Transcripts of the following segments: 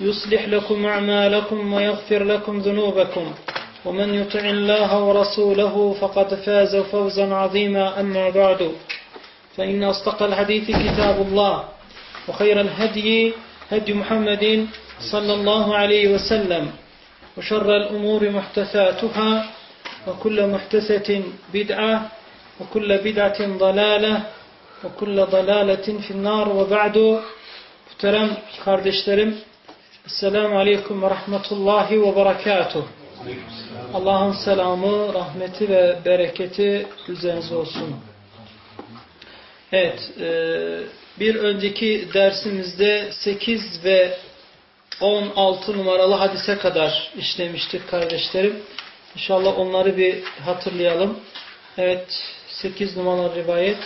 يصلح لكم أعمالكم ويغفر لكم ذنوبكم. ومن يطع الله ورسوله فقد فاز فوزا عظيما. أما بعد فإن أصدق الحديث كتاب الله وخير الهدي هدي محمد صلى الله عليه وسلم وشر الأمور محدثاتها وكل محدثة بدعة وكل بدعة ضلالة وكل ضلالة في النار. وبعد Muhterem kardeşlerim Esselamu Aleyküm ve Rahmetullahi ve Berekatuh Allah'ın selamı, rahmeti ve bereketi üzerinize olsun. Evet, e, bir önceki dersimizde 8 ve 16 numaralı hadise kadar işlemiştik kardeşlerim. İnşallah onları bir hatırlayalım. Evet, 8 numaralı rivayet.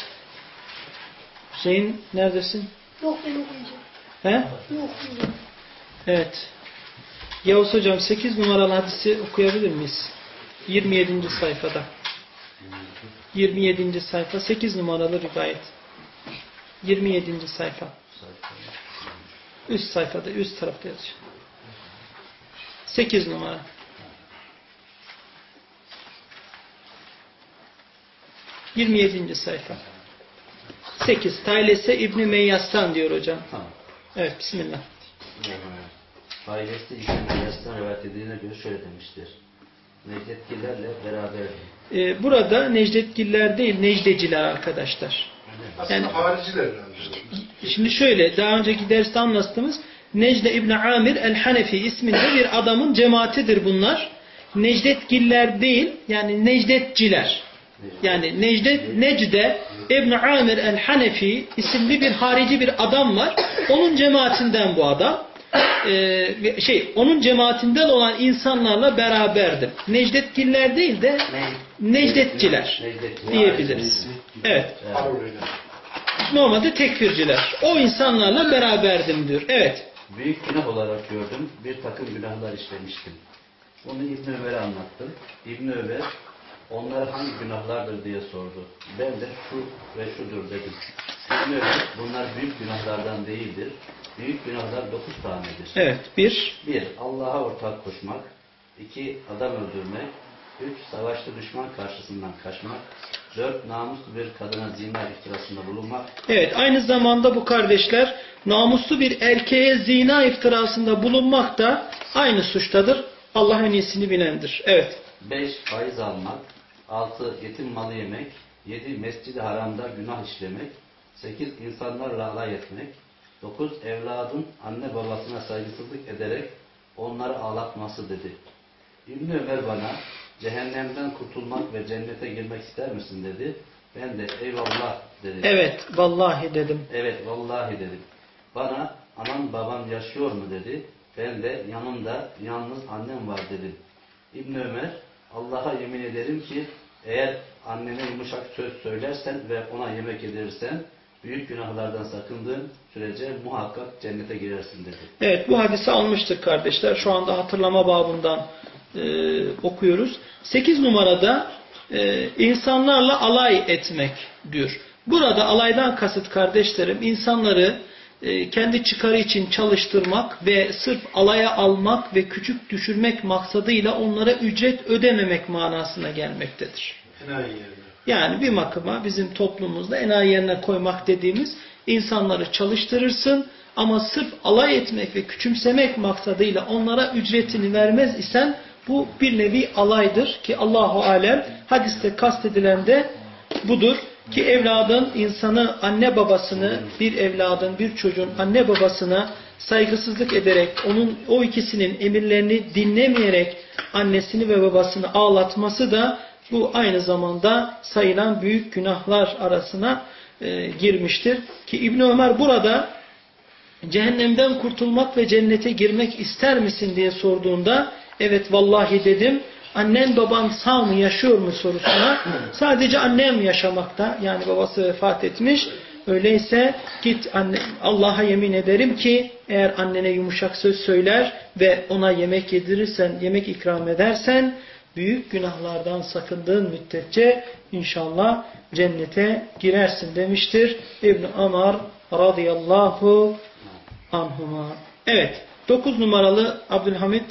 Hüseyin neredesin? Yok ben okuyacağım. He? Yok okuyacağım. Evet. Yavuz Hocam 8 numaralı hadisi okuyabilir miyiz? 27. sayfada. 27. sayfa 8 numaralı rivayet. 27. sayfa. Üst sayfada, üst tarafta yazıyor. 8 numara. Yirmi yedinci sayfa. Sekiz. Taylese İbni Meyyas'tan diyor hocam. Tamam. Evet, Bismillah. Ailesi İbn-i Meyyas'tan rivayet edildiğine göre şöyle demiştir. Necdetkilerle beraber Ee, burada Necdetgiller değil, Necdeciler arkadaşlar. Aslında Yani- hariciler yani. Şimdi şöyle, daha önceki derste anlattığımız Necde İbni Amir el-Hanefi isminde bir adamın cemaatidir bunlar. Necdetgiller değil, yani Necdetciler. Yani Necdet, Necde İbni Amir el-Hanefi isimli bir harici bir adam var. Onun cemaatinden bu adam. Ee, şey, onun cemaatinden olan insanlarla beraberdir. Necdetgiller değil de Necdetçiler Necdetçiler. diyebiliriz. Evet. Normalde tekfirciler. O insanlarla beraberdim diyor. Evet. Büyük günah olarak gördüm. Bir takım günahlar işlemiştim. Bunu İbn Ömer'e anlattım. İbn Ömer onlara hangi günahlardır diye sordu. Ben de şu ve şudur dedim. İbn Ömer bunlar büyük günahlardan değildir. Büyük günahlar dokuz tanedir. Evet. Bir. Bir, Allah'a ortak koşmak. iki adam öldürmek. Üç, savaşta düşman karşısından kaçmak. Dört, namuslu bir kadına zina iftirasında bulunmak. Evet. Aynı zamanda bu kardeşler namuslu bir erkeğe zina iftirasında bulunmak da aynı suçtadır. Allah en iyisini bilendir. Evet. Beş, faiz almak. Altı, yetim malı yemek. Yedi, mescid-i haramda günah işlemek. Sekiz, insanlarla alay etmek. Dokuz, evladın anne babasına saygısızlık ederek onları ağlatması dedi. İbn Ömer bana cehennemden kurtulmak ve cennete girmek ister misin dedi. Ben de eyvallah dedim. Evet. Vallahi dedim. Evet vallahi dedim. Bana anam babam yaşıyor mu dedi. Ben de yanımda yalnız annem var dedim. İbn Ömer Allah'a yemin ederim ki eğer annene yumuşak söz söylersen ve ona yemek yedirirsen büyük günahlardan sakındığın sürece muhakkak cennete girersin dedi. Evet. Bu hadisi almıştık kardeşler. Şu anda hatırlama babından e, okuyoruz. 8 numarada e, insanlarla alay etmek diyor. Burada alaydan kasıt kardeşlerim insanları e, kendi çıkarı için çalıştırmak ve sırf alaya almak ve küçük düşürmek maksadıyla onlara ücret ödememek manasına gelmektedir. Enayi yerine. Yani bir bakıma bizim toplumumuzda enayi yerine koymak dediğimiz insanları çalıştırırsın ama sırf alay etmek ve küçümsemek maksadıyla onlara ücretini vermez isen bu bir nevi alaydır ki Allahu alem hadiste kastedilen de budur ki evladın insanı anne babasını bir evladın bir çocuğun anne babasına saygısızlık ederek onun o ikisinin emirlerini dinlemeyerek annesini ve babasını ağlatması da bu aynı zamanda sayılan büyük günahlar arasına e, girmiştir. Ki İbn Ömer burada cehennemden kurtulmak ve cennete girmek ister misin? diye sorduğunda evet vallahi dedim. Annen baban sağ mı yaşıyor mu? sorusuna sadece annem yaşamakta. Yani babası vefat etmiş. Öyleyse git Allah'a yemin ederim ki eğer annene yumuşak söz söyler ve ona yemek yedirirsen yemek ikram edersen büyük günahlardan sakındığın müddetçe inşallah cennete girersin demiştir İbn Amar radıyallahu anhuma. Evet. 9 numaralı Abdülhamid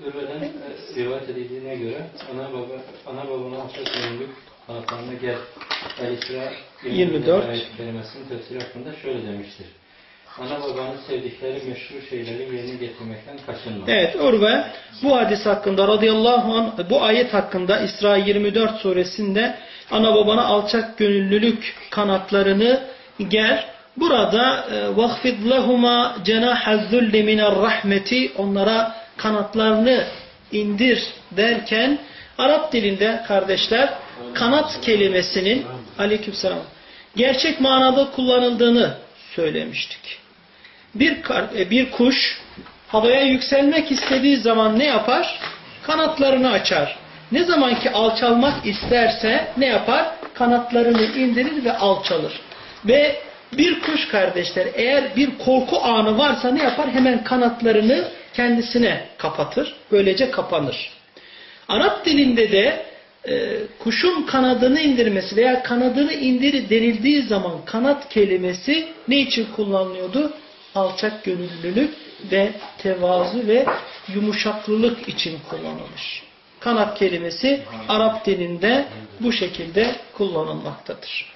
Ee, Ürveden e, rivayet edildiğine göre ana baba ana babana alçak gönüllük kanatlarına gel. El-İsra 24. ayet kelimesinin tefsiri hakkında şöyle demiştir Ana babanın sevdikleri meşru şeyleri yerine getirmekten kaçınma. Evet Urve bu hadis hakkında radıyallahu anh bu ayet hakkında İsra 24 suresinde ana babana alçak gönüllülük kanatlarını ger. Burada وَخْفِضْ لَهُمَا جَنَاحَ الذُّلِّ مِنَ الرَّحْمَةِ Onlara kanatlarını indir derken Arap dilinde kardeşler kanat kelimesinin aleykümselam gerçek manada kullanıldığını söylemiştik. Bir, kar- e, bir kuş havaya yükselmek istediği zaman ne yapar? Kanatlarını açar. Ne zaman ki alçalmak isterse ne yapar? Kanatlarını indirir ve alçalır. Ve bir kuş kardeşler eğer bir korku anı varsa ne yapar? Hemen kanatlarını kendisine kapatır. Böylece kapanır. Arap dilinde de e, kuşun kanadını indirmesi veya kanadını indir denildiği zaman kanat kelimesi ne için kullanılıyordu? Alçak gönüllülük ve tevazu ve yumuşaklılık için kullanılmış. Kanat kelimesi Arap dilinde bu şekilde kullanılmaktadır.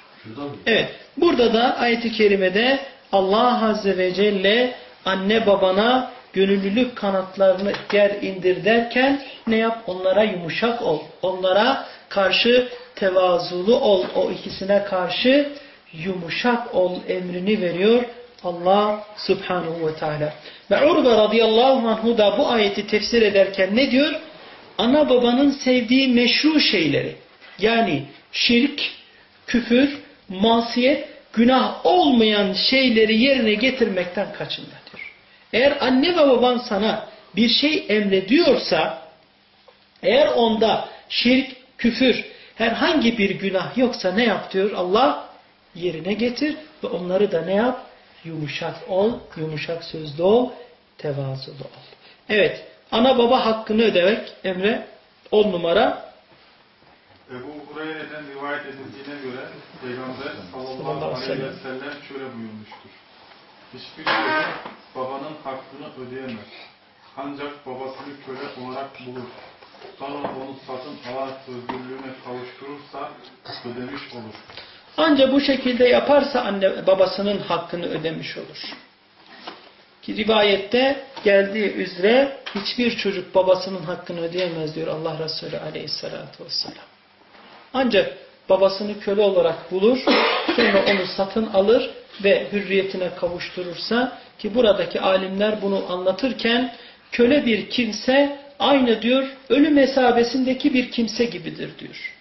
Evet. Burada da ayet-i kerimede Allah Azze ve Celle anne babana gönüllülük kanatlarını ger indir derken ne yap? Onlara yumuşak ol. Onlara karşı tevazulu ol. O ikisine karşı yumuşak ol emrini veriyor Allah Subhanahu ve Teala. Ve Urbe radıyallahu anhu da bu ayeti tefsir ederken ne diyor? Ana babanın sevdiği meşru şeyleri yani şirk, küfür, masiyet, günah olmayan şeyleri yerine getirmekten kaçınma diyor. Eğer anne ve baban sana bir şey emrediyorsa, eğer onda şirk, küfür, herhangi bir günah yoksa ne yap diyor Allah? Yerine getir ve onları da ne yap? Yumuşak ol, yumuşak sözlü ol, tevazulu ol. Evet, ana baba hakkını ödemek Emre 10 numara Ebu Hureyre'den rivayet edildiğine göre Peygamber Sallallahu aleyhi ve sellem şöyle buyurmuştur. Hiçbir çocuk babanın hakkını ödeyemez. Ancak babasını köle olarak bulur. Sonra onu satın alarak özgürlüğüne kavuşturursa ödemiş olur. Ancak bu şekilde yaparsa anne babasının hakkını ödemiş olur. Ki rivayette geldiği üzere hiçbir çocuk babasının hakkını ödeyemez diyor Allah Resulü aleyhissalatü vesselam. Ancak babasını köle olarak bulur, sonra onu satın alır ve hürriyetine kavuşturursa ki buradaki alimler bunu anlatırken köle bir kimse aynı diyor ölüm hesabesindeki bir kimse gibidir diyor.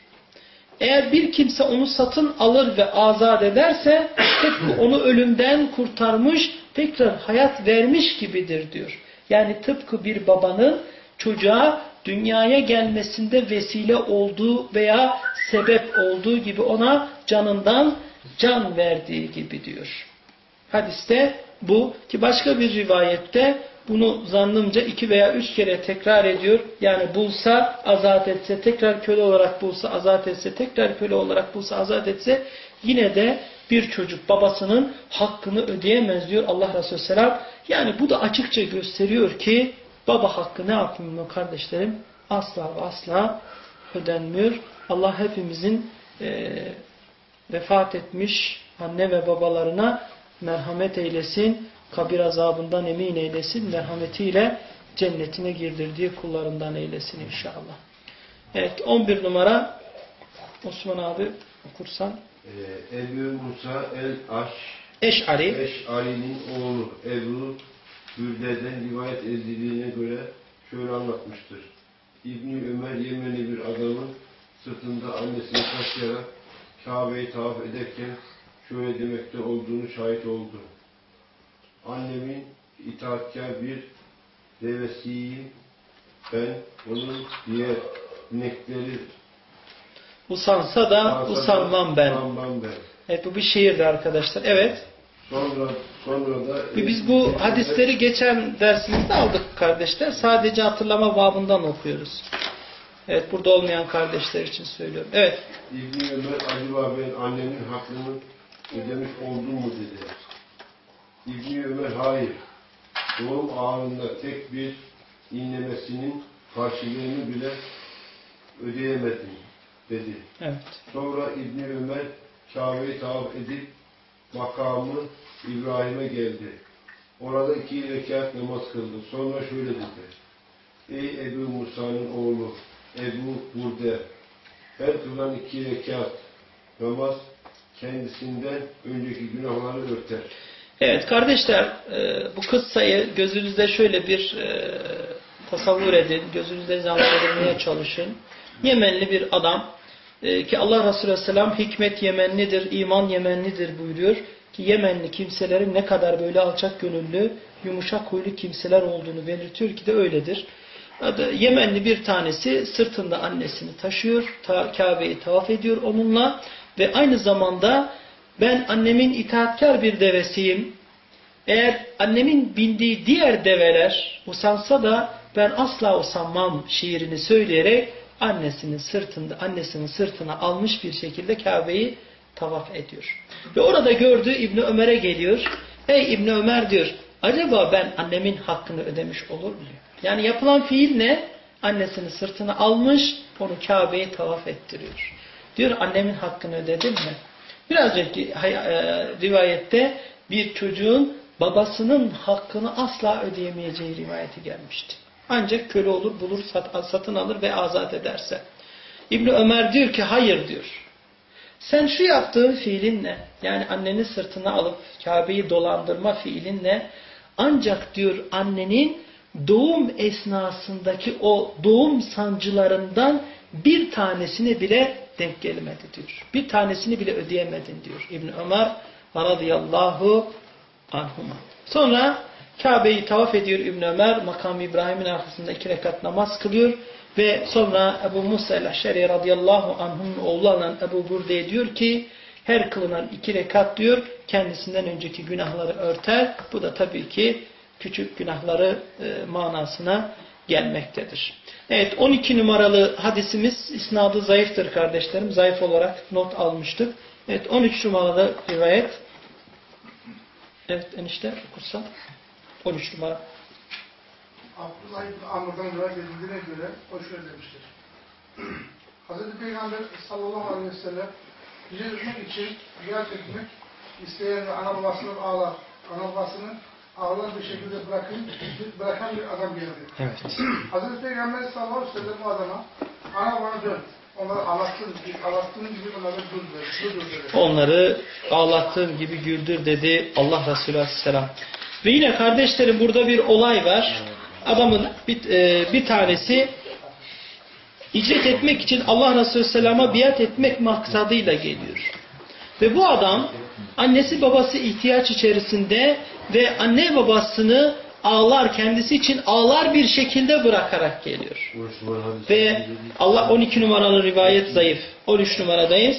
Eğer bir kimse onu satın alır ve azat ederse tıpkı onu ölümden kurtarmış, tekrar hayat vermiş gibidir diyor. Yani tıpkı bir babanın çocuğa dünyaya gelmesinde vesile olduğu veya sebep olduğu gibi ona canından can verdiği gibi diyor. Hadiste bu ki başka bir rivayette bunu zannımca iki veya üç kere tekrar ediyor. Yani bulsa azat etse, tekrar köle olarak bulsa azat etse, tekrar köle olarak bulsa azat etse yine de bir çocuk babasının hakkını ödeyemez diyor Allah Resulü Selam. Yani bu da açıkça gösteriyor ki baba hakkı ne yapmıyor kardeşlerim? Asla ve asla ödenmiyor. Allah hepimizin e, vefat etmiş anne ve babalarına merhamet eylesin, kabir azabından emin eylesin, merhametiyle cennetine girdirdiği kullarından eylesin inşallah. Evet 11 numara Osman abi okursan. Ee, Ebu Musa el-Aş Eş'ari. Eş'ari'nin oğlu Ebu Bürde'den rivayet edildiğine göre şöyle anlatmıştır. İbni Ömer Yemenli bir adamın sırtında annesini taşıyarak Kabe'yi tavaf ederken şöyle demekte olduğunu şahit oldu. Annemin itaatkar bir devesiyim. Ben onun diğer inekleri Usansa da usanmam ben. Usanmam ben. Evet bu bir şiirdi arkadaşlar. Evet. Sonra, sonra da Ve Biz bu hadisleri geçen dersimizde aldık kardeşler. Sadece hatırlama babından okuyoruz. Evet burada olmayan kardeşler için söylüyorum. Evet. İbni Ömer acaba ben annemin hakkını ödemiş oldum mu dedi. İbni Ömer hayır. Doğum ağrında tek bir inlemesinin karşılığını bile ödeyemedim dedi. Evet. Sonra İbni Ömer Kabe'yi tavaf edip makamı İbrahim'e geldi. Orada iki rekat namaz kıldı. Sonra şöyle dedi. Ey Ebu Musa'nın oğlu Ebu Burde her kılan iki rekat namaz kendisinden önceki günahları örter. Evet kardeşler e, bu kıssayı gözünüzde şöyle bir e, tasavvur edin. Gözünüzde canlandırmaya çalışın. Yemenli bir adam e, ki Allah Resulü Aleyhisselam hikmet Yemenlidir, iman Yemenlidir buyuruyor. Ki Yemenli kimselerin ne kadar böyle alçak gönüllü, yumuşak huylu kimseler olduğunu belirtiyor ki de öyledir. Yemenli bir tanesi sırtında annesini taşıyor, ta, Kabe'yi tavaf ediyor onunla ve aynı zamanda ben annemin itaatkar bir devesiyim. Eğer annemin bindiği diğer develer usansa da ben asla usanmam şiirini söyleyerek annesinin sırtında annesinin sırtına almış bir şekilde Kabe'yi tavaf ediyor. Ve orada gördüğü İbni Ömer'e geliyor. Ey İbni Ömer diyor acaba ben annemin hakkını ödemiş olur muyum? Yani yapılan fiil ne? Annesini sırtına almış onu Kabe'yi tavaf ettiriyor. Diyor annemin hakkını ödedim mi? Biraz önceki e, rivayette bir çocuğun babasının hakkını asla ödeyemeyeceği rivayeti gelmişti. Ancak köle olur, bulur, sat, satın alır ve azat ederse. İbni Ömer diyor ki hayır diyor. Sen şu yaptığın fiilinle yani anneni sırtına alıp Kabe'yi dolandırma fiilinle ancak diyor annenin doğum esnasındaki o doğum sancılarından bir tanesini bile denk gelmedi diyor. Bir tanesini bile ödeyemedin diyor İbn Ömer radıyallahu anhuma. Sonra Kabe'yi tavaf ediyor İbn Ömer makam İbrahim'in arkasında iki rekat namaz kılıyor ve sonra Ebu Musa el-Aşeri radıyallahu anh'ın oğlu olan Ebu Burde'ye diyor ki her kılınan iki rekat diyor kendisinden önceki günahları örter. Bu da tabii ki küçük günahları e, manasına gelmektedir. Evet 12 numaralı hadisimiz isnadı zayıftır kardeşlerim. Zayıf olarak not almıştık. Evet 13 numaralı rivayet. Evet enişte okursan. 13 numara. Abdullah İbni Amr'dan rivayet edildiğine göre o şöyle demiştir. Hz. Peygamber sallallahu aleyhi ve sellem etmek için ziyaret etmek isteyen ve ana babasını ağlar. Ana babasını ağlar bir şekilde bırakın, bırakan bir adam geldi. Evet. Hz. Peygamber sallallahu aleyhi ve sellem bu adama ana babana dön. Onları ağlattığın gibi, ağlattığın gibi onları dur, dur dedi. Onları ağlattığım gibi güldür dedi Allah Resulü Aleyhisselam. Ve yine kardeşlerim burada bir olay var. Adamın bir, e, bir tanesi icret etmek için Allah Resulü Aleyhisselam'a biat etmek maksadıyla geliyor. Ve bu adam annesi babası ihtiyaç içerisinde ve anne babasını ağlar kendisi için ağlar bir şekilde bırakarak geliyor. Ve Allah 12 numaralı rivayet zayıf. 13 numaradayız.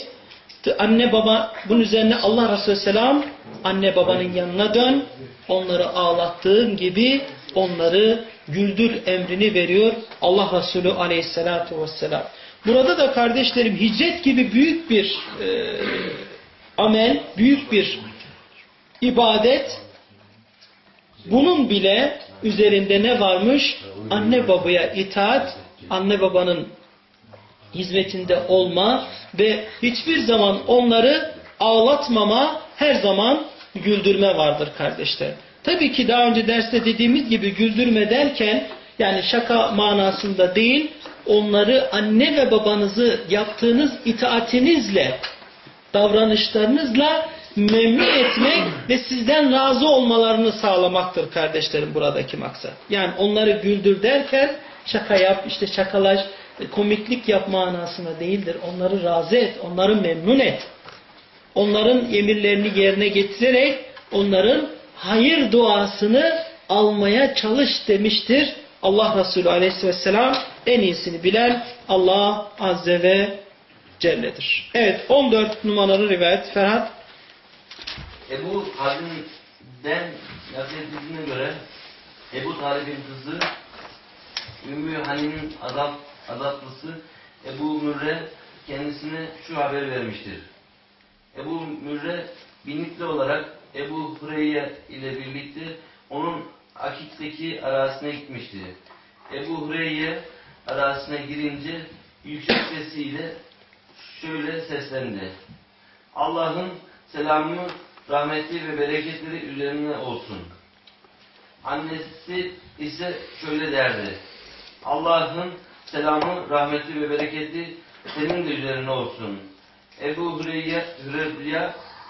Anne baba bunun üzerine Allah Resulü Selam anne babanın yanına dön. Onları ağlattığın gibi onları güldür emrini veriyor Allah Resulü Aleyhisselatü Vesselam. Burada da kardeşlerim hicret gibi büyük bir e, amel, büyük bir ibadet bunun bile üzerinde ne varmış? Anne babaya itaat, anne babanın hizmetinde olma ve hiçbir zaman onları ağlatmama, her zaman güldürme vardır kardeşler. Tabii ki daha önce derste dediğimiz gibi güldürme derken yani şaka manasında değil, onları anne ve babanızı yaptığınız itaatinizle, davranışlarınızla memnun etmek ve sizden razı olmalarını sağlamaktır kardeşlerim buradaki maksat. Yani onları güldür derken şaka yap, işte şakalaş, komiklik yap manasına değildir. Onları razı et, onları memnun et. Onların emirlerini yerine getirerek onların hayır duasını almaya çalış demiştir. Allah Resulü Aleyhisselam en iyisini bilen Allah Azze ve Celle'dir. Evet 14 numaralı rivayet Ferhat. Ebu Halim'den nakledildiğine göre Ebu Talib'in kızı Ümmü Halim'in adap, adaplısı Ebu Mürre kendisine şu haberi vermiştir. Ebu Mürre binlikli olarak Ebu Hureyye ile birlikte onun Akik'teki arasına gitmişti. Ebu Hureyye arasına girince yüksek sesiyle şöyle seslendi. Allah'ın selamı, rahmeti ve bereketleri üzerine olsun. Annesi ise şöyle derdi. Allah'ın selamı, rahmeti ve bereketi senin de üzerine olsun. Ebu Hüreyye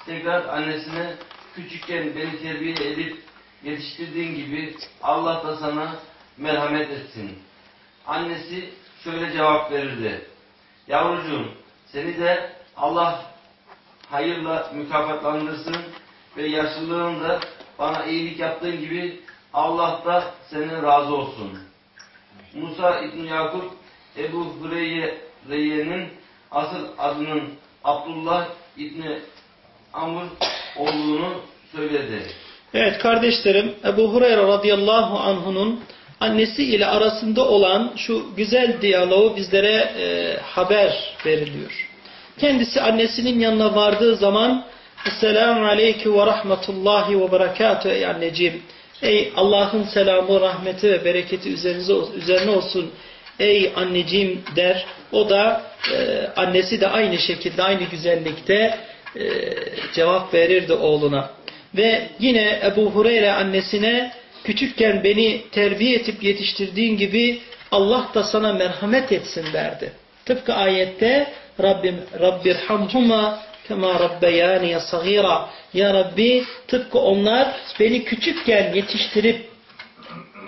tekrar annesine küçükken beni terbiye edip yetiştirdiğin gibi Allah da sana merhamet etsin. Annesi şöyle cevap verirdi. Yavrucuğum seni de Allah hayırla mükafatlandırsın ve yaşlılığında bana iyilik yaptığın gibi Allah da senin razı olsun. Musa İbn Yakup Ebu Hureyre'nin asıl adının Abdullah İbni Amr olduğunu söyledi. Evet kardeşlerim Ebu Hureyre radıyallahu anh'unun annesi ile arasında olan şu güzel diyaloğu bizlere e, haber veriliyor. Kendisi annesinin yanına vardığı zaman Esselamu aleyke ve rahmetullahi ve berekatü ey anneciğim. Ey Allah'ın selamı, rahmeti ve bereketi üzerinize, üzerine olsun ey anneciğim der. O da e, annesi de aynı şekilde aynı güzellikte e, cevap verirdi oğluna. Ve yine Ebu Hureyre annesine küçükken beni terbiye etip yetiştirdiğin gibi Allah da sana merhamet etsin derdi. Tıpkı ayette Rabbim Rabbirhamhuma kema rabbeyani sagira. Ya Rabbi tıpkı onlar beni küçükken yetiştirip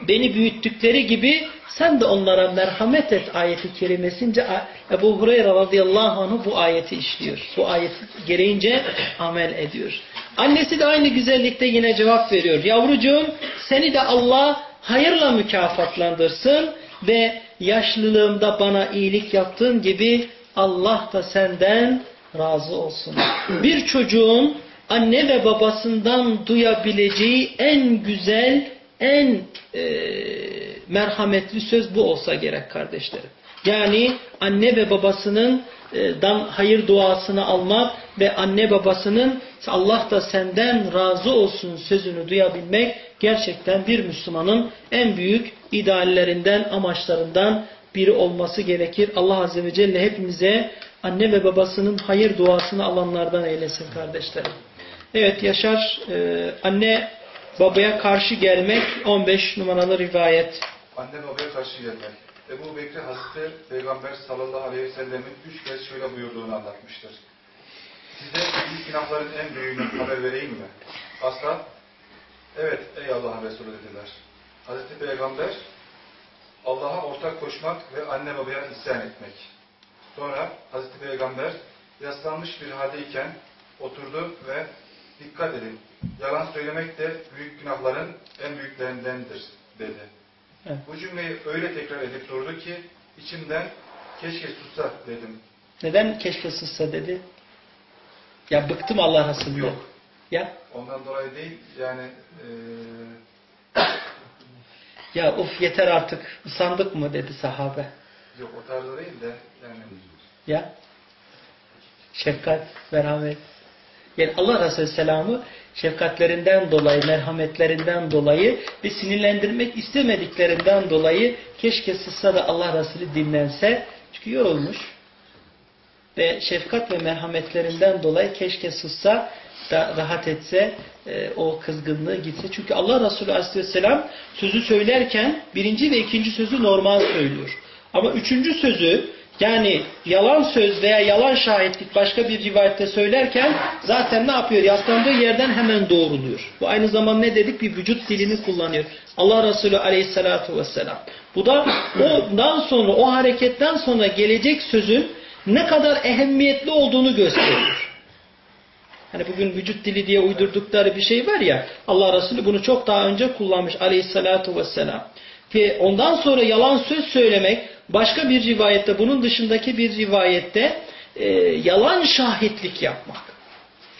beni büyüttükleri gibi sen de onlara merhamet et ayeti kerimesince Ebu Hureyre radıyallahu anh bu ayeti işliyor. Bu ayet gereğince amel ediyor. Annesi de aynı güzellikte yine cevap veriyor. Yavrucuğum seni de Allah hayırla mükafatlandırsın ve yaşlılığımda bana iyilik yaptığın gibi Allah da senden razı olsun. Bir çocuğun anne ve babasından duyabileceği en güzel, en e, merhametli söz bu olsa gerek kardeşlerim. Yani anne ve babasının e, dan hayır duasını almak ve anne babasının Allah da senden razı olsun sözünü duyabilmek gerçekten bir Müslümanın en büyük ideallerinden, amaçlarından biri olması gerekir. Allah Azze ve Celle hepimize anne ve babasının hayır duasını alanlardan eylesin kardeşlerim. Evet Yaşar, e, anne babaya karşı gelmek 15 numaralı rivayet. Anne babaya karşı gelmek. Ebu Bekir Hazreti Peygamber sallallahu aleyhi ve sellemin üç kez şöyle buyurduğunu anlatmıştır. Size büyük günahların en büyüğünü haber vereyim mi? Asla, evet ey Allah'ın Resulü dediler. Hazreti Peygamber, Allah'a ortak koşmak ve anne babaya isyan etmek. Sonra Hazreti Peygamber yaslanmış bir haldeyken oturdu ve dikkat edin, yalan söylemek de büyük günahların en büyüklerindendir dedi. Evet. Bu cümleyi öyle tekrar edip durdu ki içimden keşke tutsa dedim. Neden keşke sussa dedi? Ya bıktım Allah Resulü'nden. Yok. Ya Ondan dolayı değil yani eee ya uf yeter artık usandık mı dedi sahabe. yok o tarzda değil de yani Ya şefkat, merhamet. Yani Allah Resulü Selam'ı şefkatlerinden dolayı, merhametlerinden dolayı ve sinirlendirmek istemediklerinden dolayı keşke sızsa da Allah Resulü dinlense. Çünkü yorulmuş. Ve şefkat ve merhametlerinden dolayı keşke sızsa da rahat etse e, o kızgınlığı gitse. Çünkü Allah Resulü Aleyhisselam sözü söylerken birinci ve ikinci sözü normal söylüyor. Ama üçüncü sözü yani yalan söz veya yalan şahitlik başka bir rivayette söylerken zaten ne yapıyor? Yaslandığı yerden hemen doğruluyor. Bu aynı zamanda ne dedik? Bir vücut dilini kullanıyor. Allah Resulü aleyhissalatu vesselam. Bu da ondan sonra o hareketten sonra gelecek sözün ne kadar ehemmiyetli olduğunu gösteriyor. Hani bugün vücut dili diye uydurdukları bir şey var ya Allah Resulü bunu çok daha önce kullanmış aleyhissalatu vesselam. Ve ondan sonra yalan söz söylemek başka bir rivayette bunun dışındaki bir rivayette e, yalan şahitlik yapmak.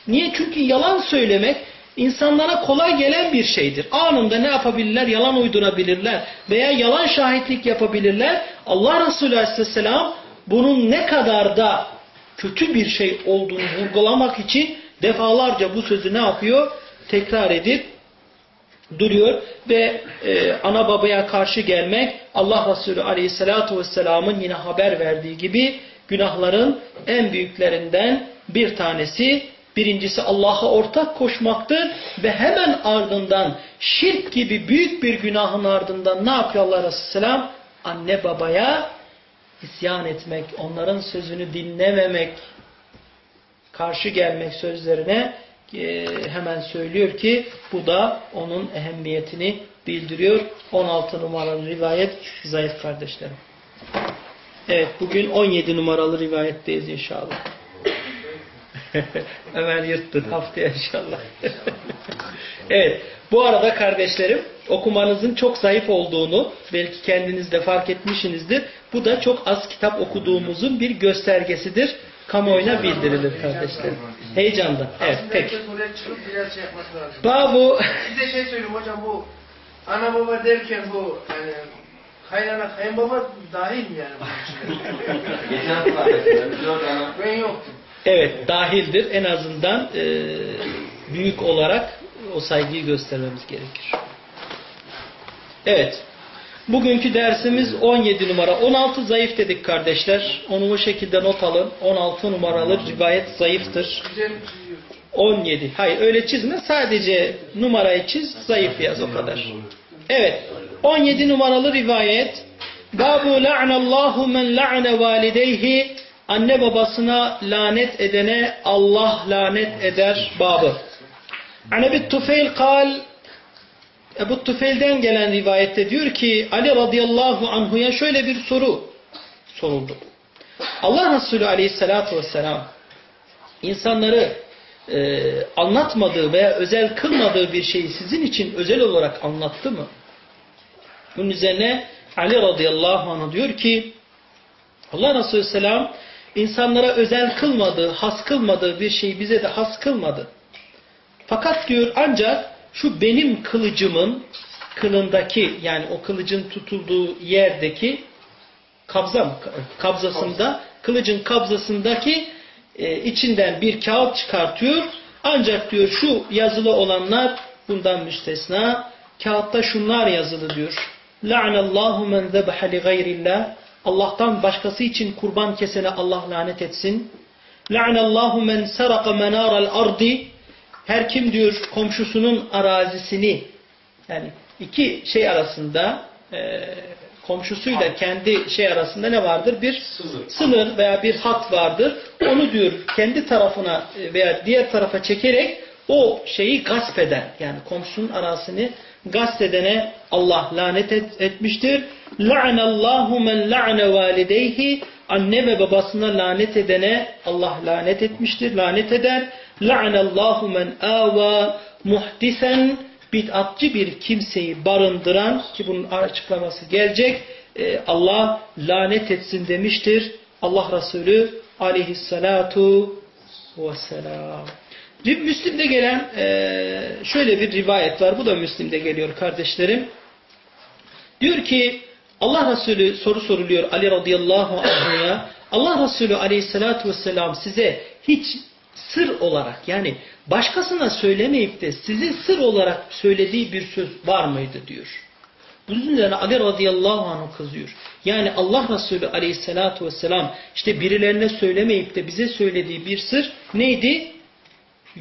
Niye? Çünkü yalan söylemek insanlara kolay gelen bir şeydir. Anında ne yapabilirler? Yalan uydurabilirler. Veya yalan şahitlik yapabilirler. Allah Resulü Aleyhisselam bunun ne kadar da kötü bir şey olduğunu vurgulamak için defalarca bu sözü ne yapıyor? Tekrar edip duruyor ve e, ana babaya karşı gelmek Allah Resulü Aleyhisselatü Vesselam'ın yine haber verdiği gibi günahların en büyüklerinden bir tanesi birincisi Allah'a ortak koşmaktır ve hemen ardından şirk gibi büyük bir günahın ardından ne yapıyor Allah Resulü? Anne babaya isyan etmek, onların sözünü dinlememek, karşı gelmek sözlerine hemen söylüyor ki bu da onun ehemmiyetini bildiriyor. 16 numaralı rivayet zayıf kardeşlerim. Evet bugün 17 numaralı rivayetteyiz inşallah. Ömer yırttı haftaya inşallah. evet bu arada kardeşlerim okumanızın çok zayıf olduğunu belki kendiniz de fark etmişsinizdir. Bu da çok az kitap okuduğumuzun bir göstergesidir. Kamuoyuna bildirilir kardeşlerim. Heyecandan. Evet peki. Şey. Babu Size şey söyleyeyim hocam bu ana baba derken bu yani kaynana kayınbaba dahil mi yani? Geçen kardeşlerim dört ana ben yoktum. evet dahildir. En azından e, büyük olarak o saygıyı göstermemiz gerekir. Evet. Bugünkü dersimiz 17 numara. 16 zayıf dedik kardeşler. Onu bu şekilde not alın. 16 numaralı rivayet zayıftır. Güzel çiziyor. 17. Hayır öyle çizme. Sadece numarayı çiz. Zayıf yaz o kadar. Evet. 17 numaralı rivayet. Babu la'nallahu men la'ne valideyhi. Anne babasına lanet edene Allah lanet eder babı. Anebi Tufeyl kal Ebu Tufeil'den gelen rivayette diyor ki Ali radıyallahu anhuya şöyle bir soru soruldu. Allah Resulü aleyhissalatu vesselam insanları e, anlatmadığı veya özel kılmadığı bir şeyi sizin için özel olarak anlattı mı? Bunun üzerine Ali radıyallahu anh diyor ki Allah Resulü selam insanlara özel kılmadığı, has kılmadığı bir şeyi bize de has kılmadı. Fakat diyor ancak şu benim kılıcımın kılındaki yani o kılıcın tutulduğu yerdeki kabzam kabzasında kılıcın kabzasındaki e, içinden bir kağıt çıkartıyor. Ancak diyor şu yazılı olanlar bundan müstesna. Kağıtta şunlar yazılı diyor. La'nallahu men zebaha li gayrillah. Allah'tan başkası için kurban kesene Allah lanet etsin. La'nallahu men saraka menaral ardi. Her kim diyor komşusunun arazisini yani iki şey arasında e, komşusuyla kendi şey arasında ne vardır? Bir sınır veya bir hat vardır. Onu diyor kendi tarafına veya diğer tarafa çekerek o şeyi gasp eden yani komşunun arasını gasp edene Allah lanet et, etmiştir. La'nallahu men la'ne valideyhi anne ve babasına lanet edene Allah lanet etmiştir, lanet eder. La'nallahu men ava muhdisen bid'atçı bir kimseyi barındıran ki bunun açıklaması gelecek e, Allah lanet etsin demiştir. Allah Resulü aleyhissalatu vesselam. Müslim'de gelen e, şöyle bir rivayet var. Bu da Müslim'de geliyor kardeşlerim. Diyor ki Allah Resulü soru soruluyor Ali radıyallahu anh'a. Allah Resulü aleyhissalatu vesselam size hiç sır olarak yani başkasına söylemeyip de sizin sır olarak söylediği bir söz var mıydı diyor. Bunun üzerine Ali radıyallahu anh kızıyor. Yani Allah Resulü aleyhissalatu vesselam işte birilerine söylemeyip de bize söylediği bir sır neydi?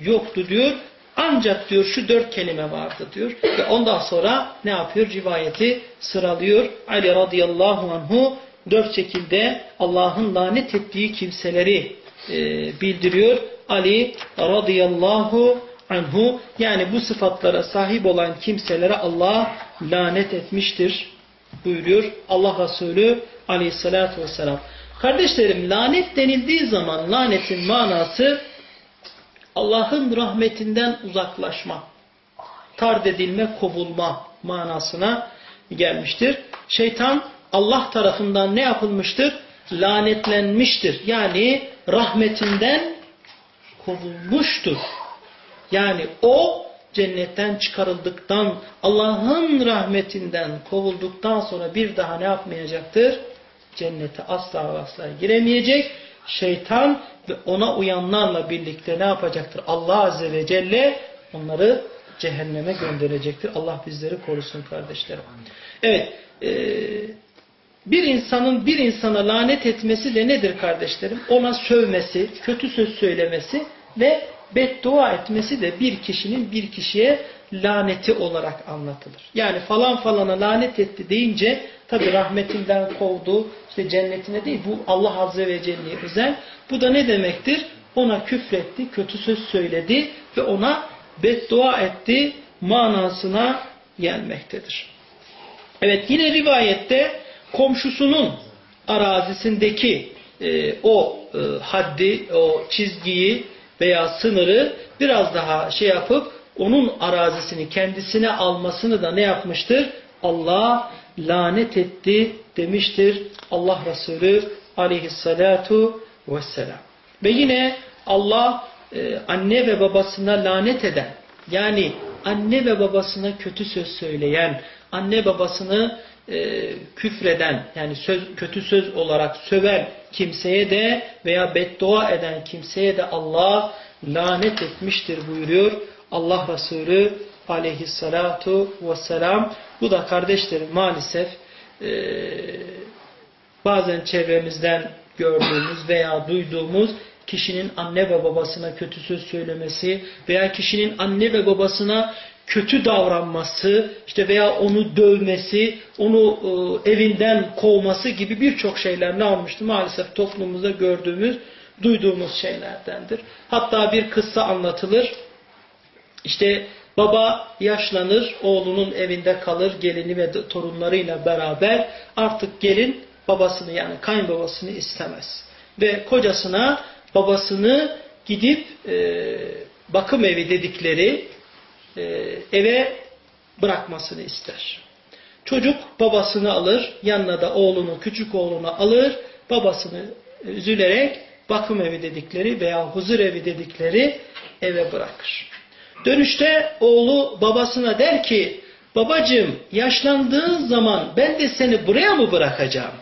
Yoktu diyor. Ancak diyor şu dört kelime vardı diyor. Ve ondan sonra ne yapıyor? Rivayeti sıralıyor. Ali radıyallahu anhu dört şekilde Allah'ın lanet ettiği kimseleri e, bildiriyor. Ali radıyallahu anhu yani bu sıfatlara sahip olan kimselere Allah lanet etmiştir buyuruyor Allah Resulü aleyhissalatü vesselam. Kardeşlerim lanet denildiği zaman lanetin manası Allah'ın rahmetinden uzaklaşma, tard edilme, kovulma manasına gelmiştir. Şeytan Allah tarafından ne yapılmıştır? Lanetlenmiştir. Yani rahmetinden kovulmuştur. Yani o cennetten çıkarıldıktan, Allah'ın rahmetinden kovulduktan sonra bir daha ne yapmayacaktır? Cennete asla asla giremeyecek. Şeytan ve ona uyanlarla birlikte ne yapacaktır? Allah Azze ve Celle onları cehenneme gönderecektir. Allah bizleri korusun kardeşlerim. Evet, e, bir insanın bir insana lanet etmesi de nedir kardeşlerim? Ona sövmesi, kötü söz söylemesi ve beddua etmesi de bir kişinin bir kişiye laneti olarak anlatılır. Yani falan falana lanet etti deyince tabi rahmetinden kovdu, işte cennetine değil bu Allah Azze ve Celle'ye özel. Bu da ne demektir? Ona küfretti, kötü söz söyledi ve ona beddua etti manasına gelmektedir. Evet yine rivayette komşusunun arazisindeki e, o e, haddi, o çizgiyi veya sınırı biraz daha şey yapıp onun arazisini kendisine almasını da ne yapmıştır? Allah lanet etti demiştir Allah Resulü aleyhissalatu vesselam. Ve yine Allah e, anne ve babasına lanet eden yani anne ve babasına kötü söz söyleyen, anne babasını e, küfreden yani söz, kötü söz olarak söven kimseye de veya beddua eden kimseye de Allah lanet etmiştir buyuruyor Allah Resulü aleyhissalatu vesselam. Bu da kardeşlerim maalesef e, bazen çevremizden gördüğümüz veya duyduğumuz kişinin anne ve babasına kötü söz söylemesi veya kişinin anne ve babasına kötü davranması, işte veya onu dövmesi, onu e, evinden kovması gibi birçok şeyler ne olmuştu? Maalesef toplumumuzda gördüğümüz, duyduğumuz şeylerdendir. Hatta bir kıssa anlatılır. İşte baba yaşlanır, oğlunun evinde kalır, gelini ve torunlarıyla beraber artık gelin babasını yani kayınbabasını istemez. Ve kocasına babasını gidip e, bakım evi dedikleri e, eve bırakmasını ister. Çocuk babasını alır, yanına da oğlunu, küçük oğlunu alır, babasını üzülerek bakım evi dedikleri veya huzur evi dedikleri eve bırakır. Dönüşte oğlu babasına der ki, babacığım yaşlandığın zaman ben de seni buraya mı bırakacağım?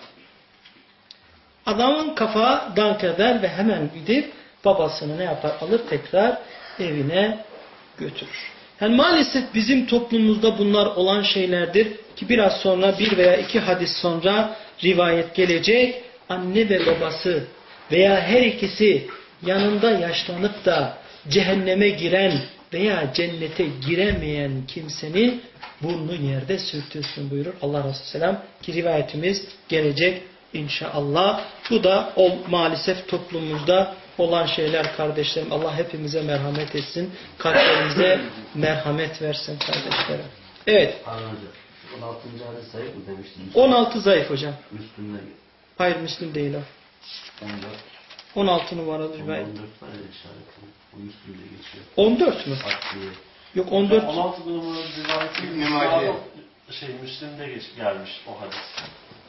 Adamın kafa dank eder ve hemen gidip babasını ne yapar? Alır tekrar evine götürür. Yani maalesef bizim toplumumuzda bunlar olan şeylerdir ki biraz sonra bir veya iki hadis sonra rivayet gelecek. Anne ve babası veya her ikisi yanında yaşlanıp da cehenneme giren veya cennete giremeyen kimsenin burnu yerde sürtülsün buyurur Allah Resulü Selam ki rivayetimiz gelecek inşallah. Bu da o maalesef toplumumuzda olan şeyler kardeşlerim. Allah hepimize merhamet etsin. Kalplerimize merhamet versin kardeşlerim. Evet. 16. hadis zayıf mı demiştiniz? 16 zayıf hocam. Müslüm'de Hayır Müslüm değil o. 14. 16 numaralı 14 rivayet. var ya işaretli. O Müslüm'de geçiyor. 14 mü? Akliye. Yok 14. 16 numaralı Mace. şey Müslim'de geç, gelmiş o hadis.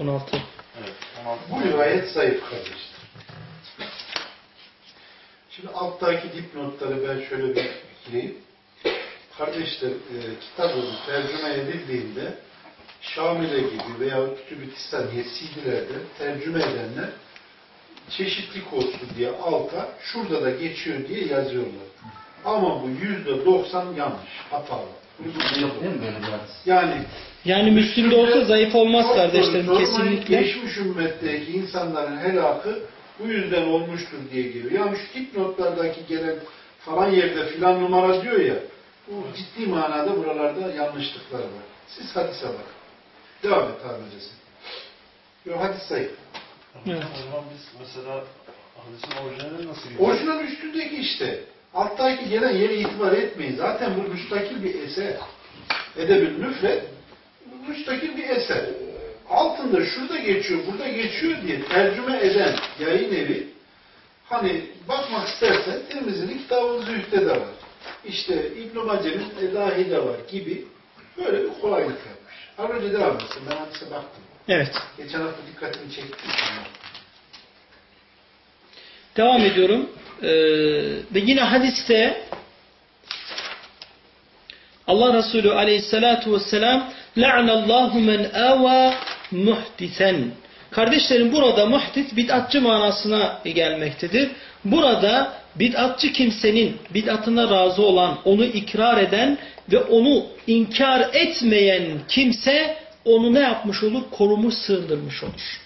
16. Evet. 16 Bu rivayet zayıf kardeşler. Şimdi alttaki dipnotları ben şöyle bir gireyim. Kardeşler e, kitabın tercüme edildiğinde Şamile gibi veya Kütüb-i tercüme edenler çeşitlilik olsun diye alta şurada da geçiyor diye yazıyorlar. Ama bu yüzde doksan yanlış, hatalı. Yani Yani Müslüm'de olsa zayıf olmaz kardeşlerim normal kesinlikle. Geçmiş ümmetteki insanların helakı bu yüzden olmuştur diye geliyor. Yani şu dipnotlardaki gelen falan yerde filan numara diyor ya, bu ciddi manada buralarda yanlışlıklar var. Siz hadise bakın. Devam et abi öyleyse. Yok hadis. Hocam, Evet. O zaman biz mesela hadisin orijinalini nasıl görüyoruz? Orijinal üstündeki işte. Alttaki gelen yere itibar etmeyin. Zaten bu müstakil bir eser. Edebül müfret müstakil bir eser. Altında şurada geçiyor, burada geçiyor diye tercüme eden yayın evi hani bakmak istersen Tirmizi'nin kitabı Zühd'de de var. İşte İbn-i Mace'nin Elahi'de var gibi böyle bir kolaylık yapmış. Az önce devam etsin. Ben hadise baktım. Evet. Geçen hafta dikkatimi çekti. Devam ediyorum. Ee, ve yine hadiste Allah Resulü aleyhissalatu vesselam La'nallahu men ava muhdisen. Kardeşlerim burada muhdis bid'atçı manasına gelmektedir. Burada bid'atçı kimsenin bid'atına razı olan, onu ikrar eden ve onu inkar etmeyen kimse onu ne yapmış olur? Korumuş, sığındırmış olur.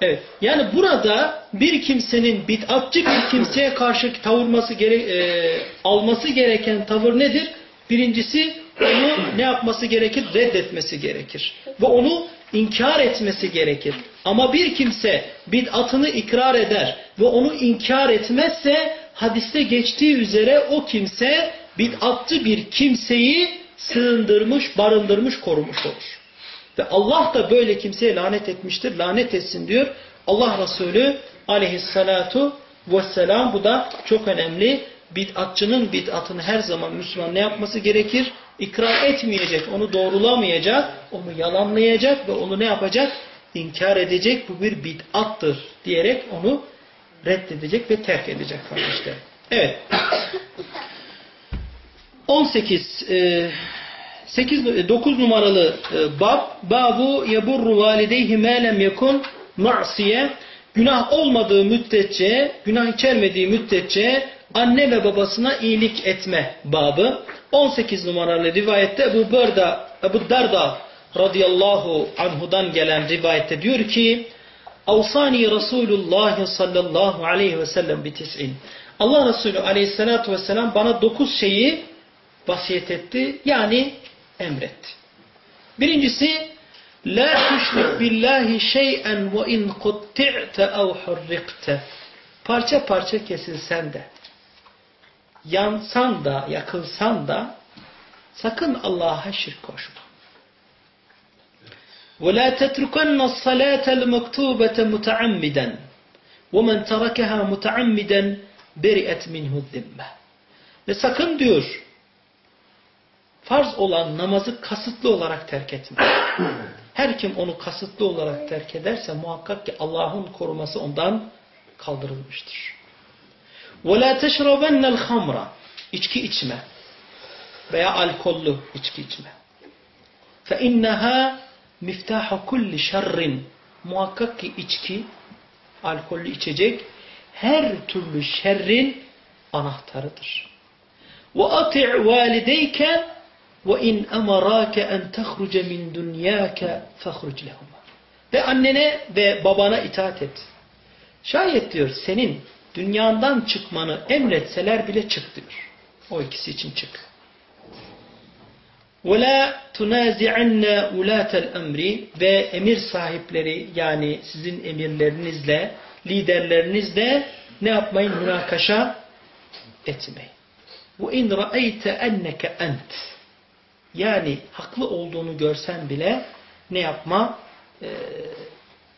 Evet. Yani burada bir kimsenin bid'atçı bir kimseye karşı tavırması gere e, alması gereken tavır nedir? Birincisi onu ne yapması gerekir? Reddetmesi gerekir. Ve onu inkar etmesi gerekir. Ama bir kimse bid'atını ikrar eder ve onu inkar etmezse hadiste geçtiği üzere o kimse bid'atçı bir kimseyi sığındırmış, barındırmış, korumuş olur. Ve Allah da böyle kimseye lanet etmiştir. Lanet etsin diyor Allah Resulü aleyhissalatu vesselam. Bu da çok önemli. Bid'atçının bid'atını her zaman Müslüman ne yapması gerekir? İkrar etmeyecek, onu doğrulamayacak, onu yalanlayacak ve onu ne yapacak? İnkar edecek. Bu bir bid'attır diyerek onu reddedecek ve terk edecek kardeşler. Evet. 18 e, 8 9 numaralı e, bab babu yaburru valideyhi ma lem yekun ma'siye günah olmadığı müddetçe günah içermediği müddetçe anne ve babasına iyilik etme babı 18 numaralı rivayette Ebu Berda Ebu Darda radıyallahu anhudan gelen rivayette diyor ki Avsani Resulullah sallallahu aleyhi ve sellem bitis'in Allah Resulü aleyhissalatu vesselam bana dokuz şeyi vasiyet etti. Yani emretti. Birincisi La tüşrik billahi şey'en ve in kutti'te ev hurrikte Parça parça kesilsen de yansan da yakılsan da sakın Allah'a şirk koşma. وَلَا تَتْرُكَنَّ الصَّلَاةَ الْمَكْتُوبَةَ مُتَعَمِّدًا وَمَنْ تَرَكَهَا مُتَعَمِّدًا بَرِئَتْ مِنْهُ الذِّمَّةِ Ve sakın diyor farz olan namazı kasıtlı olarak terk etme. Her kim onu kasıtlı olarak terk ederse muhakkak ki Allah'ın koruması ondan kaldırılmıştır. وَلَا تَشْرَبَنَّ الْخَمْرَ İçki içme veya alkollü içki içme. فَاِنَّهَا مِفْتَاحَ كُلِّ شَرٍ Muhakkak ki içki, alkollü içecek her türlü şerrin anahtarıdır. وَاَطِعْ وَالِدَيْكَ وَاِنْ اَمَرَاكَ اَنْ تَخْرُجَ مِنْ دُنْيَاكَ فَخْرُجْ لَهُمَا Ve annene ve babana itaat et. Şayet diyor senin dünyandan çıkmanı emretseler bile çık diyor. O ikisi için çık. وَلَا تُنَازِعَنَّ اُلَاتَ الْاَمْرِ Ve emir sahipleri yani sizin emirlerinizle, liderlerinizle ne yapmayın? Münakaşa etmeyin. وَاِنْ رَأَيْتَ اَنَّكَ اَنْتِ Yani haklı olduğunu görsen bile ne yapma? Ee,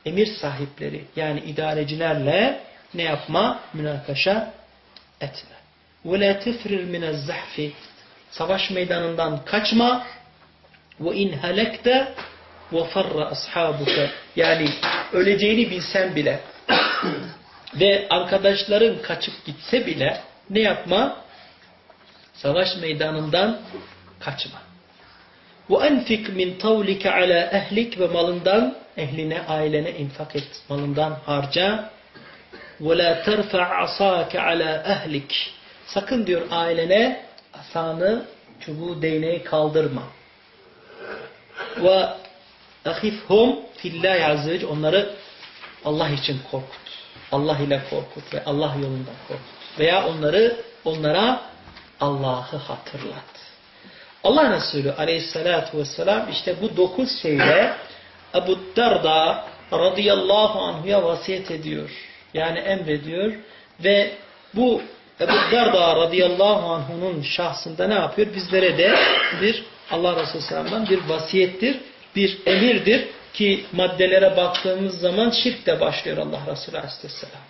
emir sahipleri yani idarecilerle ne yapma? Münakaşa etme. وَلَا تَفْرِرْ مِنَ الزَّحْفِ Savaş meydanından kaçma. وَاِنْ هَلَكْتَ وَفَرَّ أَصْحَابُكَ Yani öleceğini bilsen bile ve arkadaşların kaçıp gitse bile ne yapma? Savaş meydanından kaçma. وَاَنْفِكْ مِنْ تَوْلِكَ عَلَى ehlik Ve malından ehline, ailene infak et. Malından harca. وَلَا تَرْفَعْ عَصَاكَ عَلَى ehlik Sakın diyor ailene asanı, çubuğu, değneği kaldırma. Ve ahifhum fillahi azze ve onları Allah için korkut. Allah ile korkut ve Allah yolunda korkut. Veya onları onlara Allah'ı hatırlat. Allah Resulü aleyhissalatu vesselam işte bu dokuz şeyle Ebu Darda radıyallahu anhuya vasiyet ediyor. Yani emrediyor ve bu Ebu Derda radıyallahu anh'unun şahsında ne yapıyor? Bizlere de bir Allah Resulü Sellem'den bir vasiyettir, bir emirdir ki maddelere baktığımız zaman şirk de başlıyor Allah Resulü Aleyhisselam.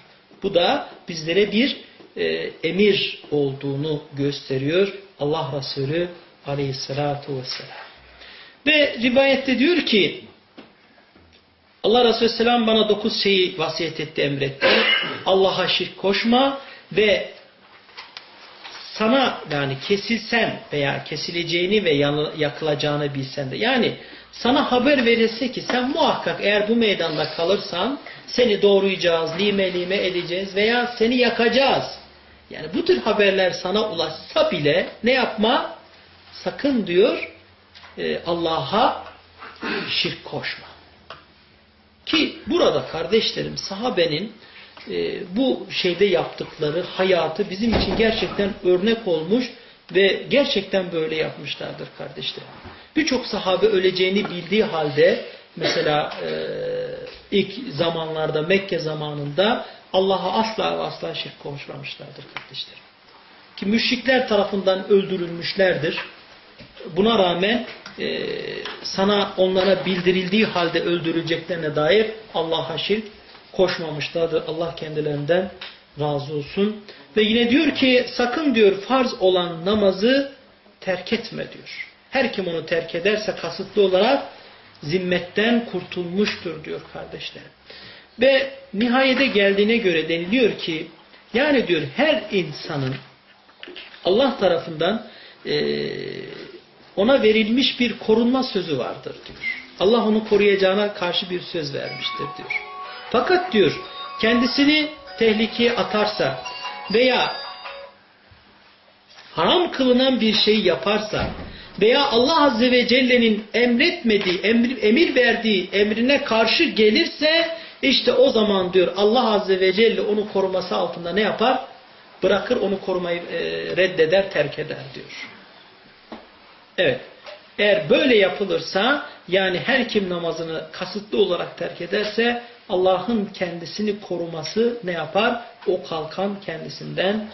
Bu da bizlere bir e, emir olduğunu gösteriyor Allah Resulü Aleyhisselatu Vesselam. Ve rivayette diyor ki Allah Resulü Selam bana dokuz şeyi vasiyet etti, emretti. Allah'a şirk koşma ve sana yani kesilsen veya kesileceğini ve yakılacağını bilsen de yani sana haber verilse ki sen muhakkak eğer bu meydanda kalırsan seni doğrayacağız, lime lime edeceğiz veya seni yakacağız. Yani bu tür haberler sana ulaşsa bile ne yapma? Sakın diyor e, Allah'a şirk koşma. Ki burada kardeşlerim sahabenin e, bu şeyde yaptıkları hayatı bizim için gerçekten örnek olmuş ve gerçekten böyle yapmışlardır kardeşlerim. Birçok sahabe öleceğini bildiği halde mesela e, ilk zamanlarda Mekke zamanında Allah'a asla ve asla şirk koşmamışlardır kardeşlerim. Ki müşrikler tarafından öldürülmüşlerdir. Buna rağmen e, sana onlara bildirildiği halde öldürüleceklerine dair Allah'a şirk koşmamışlardır. Allah kendilerinden razı olsun. Ve yine diyor ki sakın diyor farz olan namazı terk etme diyor. Her kim onu terk ederse kasıtlı olarak zimmetten kurtulmuştur diyor kardeşlerim. Ve nihayete geldiğine göre deniliyor ki yani diyor her insanın Allah tarafından e, ona verilmiş bir korunma sözü vardır diyor. Allah onu koruyacağına karşı bir söz vermiştir diyor. Fakat diyor kendisini tehlikeye atarsa veya haram kılınan bir şey yaparsa veya Allah Azze ve Celle'nin emretmediği, emir, emir verdiği emrine karşı gelirse işte o zaman diyor Allah Azze ve Celle onu koruması altında ne yapar? Bırakır onu korumayı e, reddeder, terk eder diyor. Evet. Eğer böyle yapılırsa yani her kim namazını kasıtlı olarak terk ederse Allah'ın kendisini koruması ne yapar? O kalkan kendisinden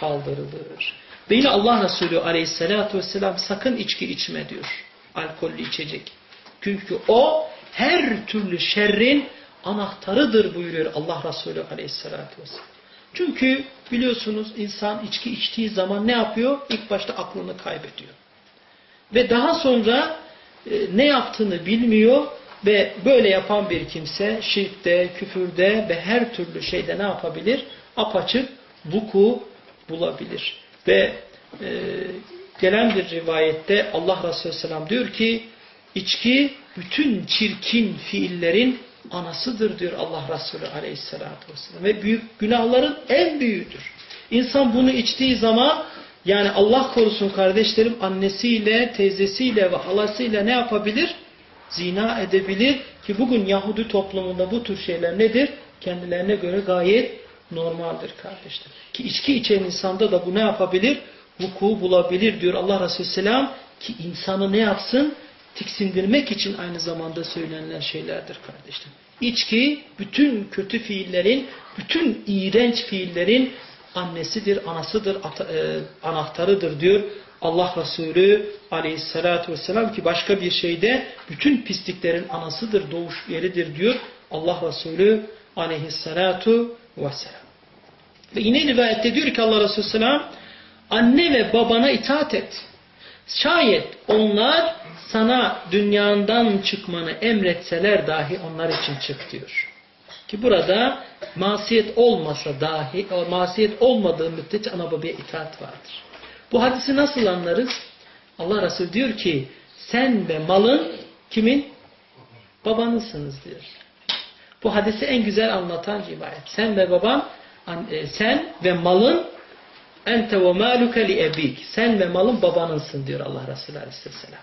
kaldırılır. Ve yine Allah Resulü aleyhissalatü vesselam sakın içki içme diyor. Alkollü içecek. Çünkü o her türlü şerrin anahtarıdır buyuruyor Allah Resulü aleyhissalatü vesselam. Çünkü biliyorsunuz insan içki içtiği zaman ne yapıyor? İlk başta aklını kaybediyor. Ve daha sonra e, ne yaptığını bilmiyor ve böyle yapan bir kimse şirkte, küfürde ve her türlü şeyde ne yapabilir? Apaçık vuku bulabilir. Ve e, gelen bir rivayette Allah Resulü Selam diyor ki içki bütün çirkin fiillerin anasıdır diyor Allah Resulü Aleyhisselatü Vesselam. Ve büyük günahların en büyüğüdür. İnsan bunu içtiği zaman yani Allah korusun kardeşlerim annesiyle, teyzesiyle ve halasıyla ne yapabilir? Zina edebilir ki bugün Yahudi toplumunda bu tür şeyler nedir? Kendilerine göre gayet normaldir kardeşler. Ki içki içen insanda da bu ne yapabilir? Vuku bulabilir diyor Allah Resulü Selam ki insanı ne yapsın? Tiksindirmek için aynı zamanda söylenilen şeylerdir kardeşler. İçki bütün kötü fiillerin, bütün iğrenç fiillerin annesidir, anasıdır, e, anahtarıdır diyor Allah Resulü aleyhissalatu vesselam ki başka bir şeyde bütün pisliklerin anasıdır, doğuş yeridir diyor Allah Resulü aleyhissalatu vesselam. Ve yine rivayette diyor ki Allah Resulü selam anne ve babana itaat et. Şayet onlar sana dünyandan çıkmanı emretseler dahi onlar için çık diyor. Ki burada masiyet olmasa dahi, masiyet olmadığı müddetçe ana babaya itaat vardır. Bu hadisi nasıl anlarız? Allah Resulü diyor ki sen ve malın kimin? Babanızsınız diyor. Bu hadisi en güzel anlatan rivayet. Sen ve baban e, sen ve malın ente ve maluke li ebik. Sen ve malın babanınsın diyor Allah Resulü Aleyhisselam.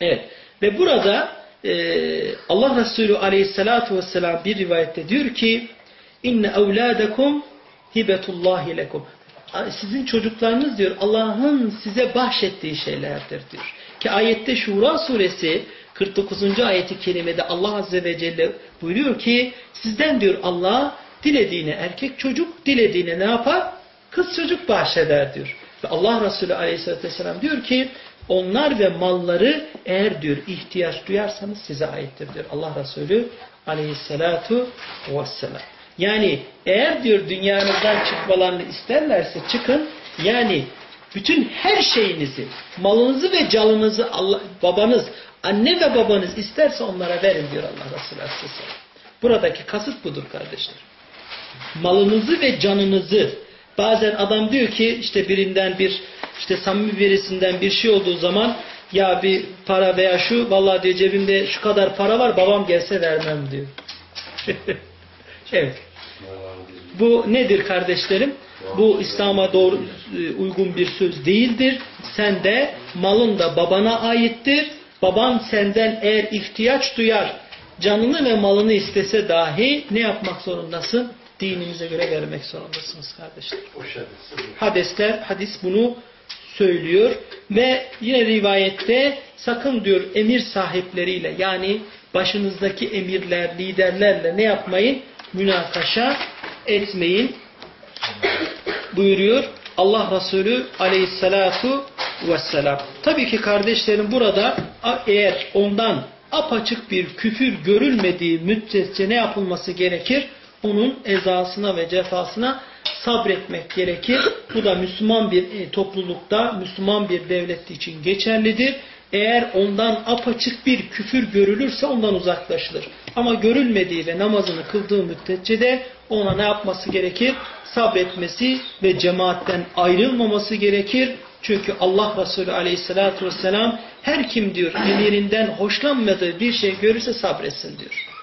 Evet. Ve burada e, Allah Resulü Aleyhisselatü Vesselam bir rivayette diyor ki inne evlâdekum hibetullahi lekum. Sizin çocuklarınız diyor Allah'ın size bahşettiği şeylerdir diyor. Ki ayette Şura suresi 49. ayeti kerimede Allah Azze ve Celle buyuruyor ki sizden diyor Allah dilediğine erkek çocuk, dilediğine ne yapar? Kız çocuk bahşeder diyor. Ve Allah Resulü Aleyhisselatü Vesselam diyor ki onlar ve malları eğer diyor ihtiyaç duyarsanız size aittir diyor Allah Resulü Aleyhisselatu Vesselam. Yani eğer diyor dünyanızdan çıkmalarını isterlerse çıkın. Yani bütün her şeyinizi, malınızı ve canınızı Allah, babanız, anne ve babanız isterse onlara verin diyor Allah Resulü Aleyhisselam. Buradaki kasıt budur kardeşler. Malınızı ve canınızı bazen adam diyor ki işte birinden bir işte samimi birisinden bir şey olduğu zaman ya bir para veya şu vallahi diyor cebimde şu kadar para var babam gelse vermem diyor. evet. Bu nedir kardeşlerim? Bu İslam'a doğru e, uygun bir söz değildir. Sen de malın da babana aittir. Baban senden eğer ihtiyaç duyar, canını ve malını istese dahi ne yapmak zorundasın? Dinimize göre vermek zorundasınız kardeşler. Hadisler, hadis bunu söylüyor ve yine rivayette sakın diyor emir sahipleriyle yani başınızdaki emirler, liderlerle ne yapmayın? Münakaşa etmeyin buyuruyor Allah Resulü aleyhissalatu vesselam. Tabii ki kardeşlerim burada eğer ondan apaçık bir küfür görülmediği müddetçe ne yapılması gerekir? Onun ezasına ve cefasına sabretmek gerekir. Bu da Müslüman bir e, toplulukta, Müslüman bir devlet için geçerlidir. Eğer ondan apaçık bir küfür görülürse ondan uzaklaşılır. Ama görülmediği ve namazını kıldığı müddetçe de ona ne yapması gerekir? Sabretmesi ve cemaatten ayrılmaması gerekir. Çünkü Allah Resulü aleyhissalatü vesselam her kim diyor emirinden hoşlanmadığı bir şey görürse sabretsin diyor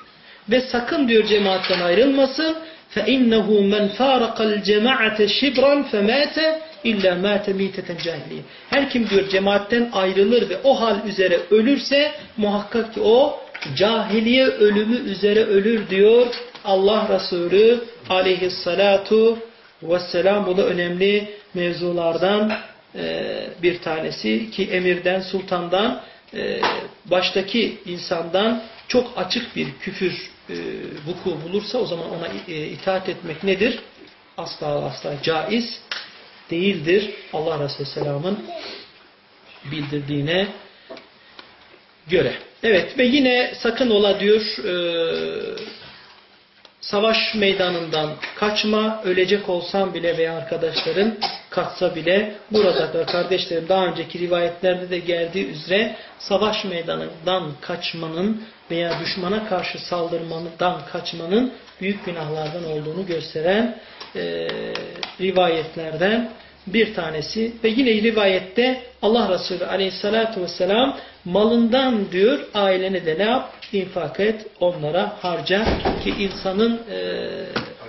Ve sakın diyor cemaatten ayrılmasın. فَاِنَّهُ مَنْ فَارَقَ الْجَمَاعَةَ شِبْرًا فَمَاتَ İlla mâte mîteten cahiliye. Her kim diyor cemaatten ayrılır ve o hal üzere ölürse muhakkak ki o cahiliye ölümü üzere ölür diyor Allah Resulü aleyhissalatu vesselam. Bu da önemli mevzulardan bir tanesi ki emirden, sultandan, baştaki insandan çok açık bir küfür vuku bulursa o zaman ona itaat etmek nedir? Asla asla caiz değildir. Allah Resulü Selam'ın bildirdiğine göre. Evet ve yine sakın ola diyor e, savaş meydanından kaçma, ölecek olsam bile veya arkadaşların kaçsa bile burada da kardeşlerim daha önceki rivayetlerde de geldiği üzere savaş meydanından kaçmanın veya düşmana karşı saldırmandan kaçmanın büyük günahlardan olduğunu gösteren e, rivayetlerden bir tanesi ve yine rivayette Allah Resulü aleyhissalatu vesselam malından diyor ailene de ne yap? infak et onlara harca ki insanın e,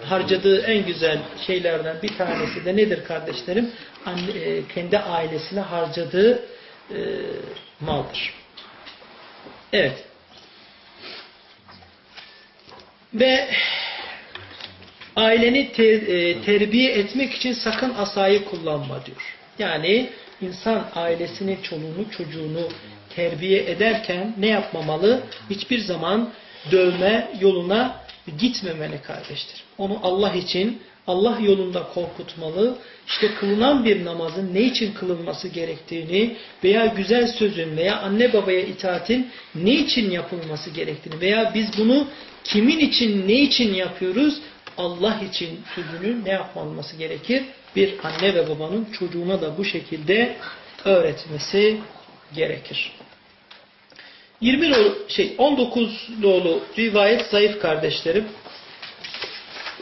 harcadığı en güzel şeylerden bir tanesi de nedir kardeşlerim? Anne, e, kendi ailesine harcadığı e, maldır. Evet. Ve aileni te, e, terbiye etmek için sakın asayı kullanma diyor. Yani insan ailesini, çoluğunu, çocuğunu terbiye ederken ne yapmamalı? Hiçbir zaman dövme yoluna gitmemeli kardeştir. Onu Allah için, Allah yolunda korkutmalı. İşte kılınan bir namazın ne için kılınması gerektiğini veya güzel sözün veya anne babaya itaatin ne için yapılması gerektiğini veya biz bunu kimin için, ne için yapıyoruz? Allah için sözünü ne yapılması gerekir? Bir anne ve babanın çocuğuna da bu şekilde öğretmesi gerekir. 20 nolu, şey 19 nolu rivayet zayıf kardeşlerim.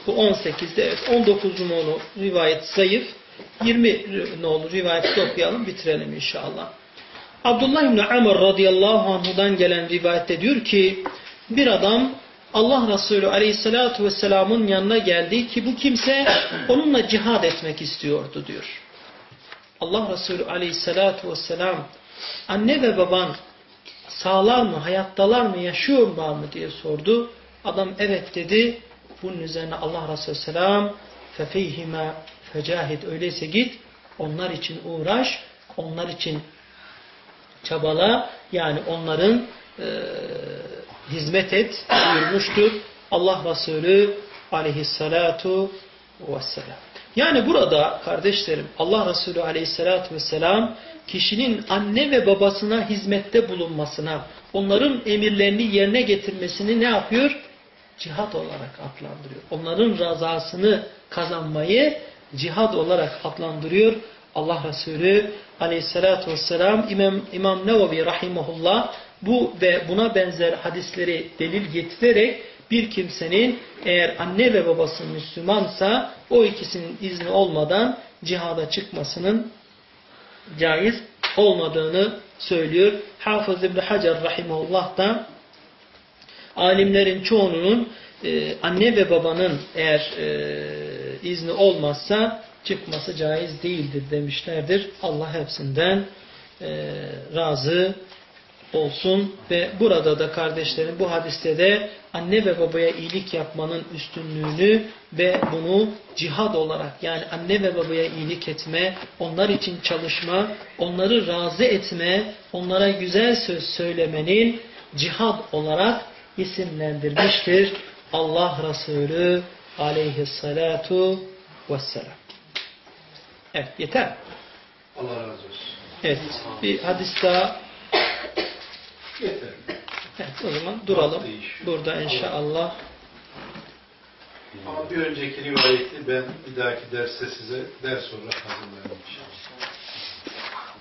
Bu 18'de evet 19 nolu rivayet zayıf. 20 nolu rivayeti okuyalım bitirelim inşallah. Abdullah İbni Amr radıyallahu anhudan gelen rivayette diyor ki bir adam Allah Resulü aleyhissalatu vesselamın yanına geldi ki bu kimse onunla cihad etmek istiyordu diyor. Allah Resulü aleyhissalatu vesselam anne ve baban sağlar mı, hayattalar mı, yaşıyorlar mı diye sordu. Adam evet dedi. Bunun üzerine Allah Resulü Selam fefeyhime fecahid öyleyse git onlar için uğraş, onlar için çabala yani onların e, hizmet et buyurmuştur Allah Resulü aleyhissalatu vesselam. Yani burada kardeşlerim Allah Resulü aleyhissalatu vesselam kişinin anne ve babasına hizmette bulunmasına, onların emirlerini yerine getirmesini ne yapıyor? Cihad olarak adlandırıyor. Onların razasını kazanmayı cihad olarak adlandırıyor. Allah Resulü aleyhissalatu vesselam İmam, İmam Nevevi rahimahullah bu ve buna benzer hadisleri delil getirerek bir kimsenin eğer anne ve babası Müslümansa o ikisinin izni olmadan cihada çıkmasının caiz olmadığını söylüyor. Hafız İbni Hacer Rahimullah da alimlerin çoğunun e, anne ve babanın eğer e, izni olmazsa çıkması caiz değildir demişlerdir. Allah hepsinden e, razı olsun ve burada da kardeşlerim bu hadiste de anne ve babaya iyilik yapmanın üstünlüğünü ve bunu cihad olarak yani anne ve babaya iyilik etme, onlar için çalışma, onları razı etme, onlara güzel söz söylemenin cihad olarak isimlendirmiştir. Allah Resulü aleyhissalatu vesselam. Evet yeter. Allah razı olsun. Evet bir hadis daha Yeter. Evet, o zaman duralım. Burada inşallah. Ama bir önceki rivayeti ben bir dahaki derste size ders olarak hazırlarım inşallah.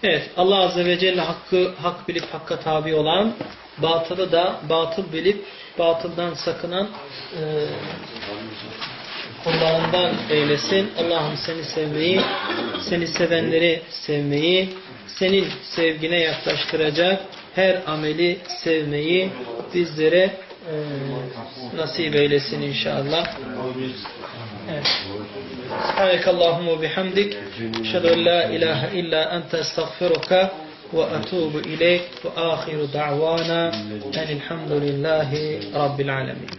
Evet, Allah Azze ve Celle hakkı hak bilip hakka tabi olan, batılı da batıl bilip batıldan sakınan e, kullarından eylesin. Allah'ım seni sevmeyi, seni sevenleri sevmeyi, senin sevgine yaklaştıracak her ameli sevmeyi bizlere e, nasip eylesin inşallah. Evet. Subhanekallahumma bihamdik. Şehadu en la ilahe illa ente estağfiruka ve etubu ileyk ve ahiru da'vana enilhamdülillahi rabbil alemin.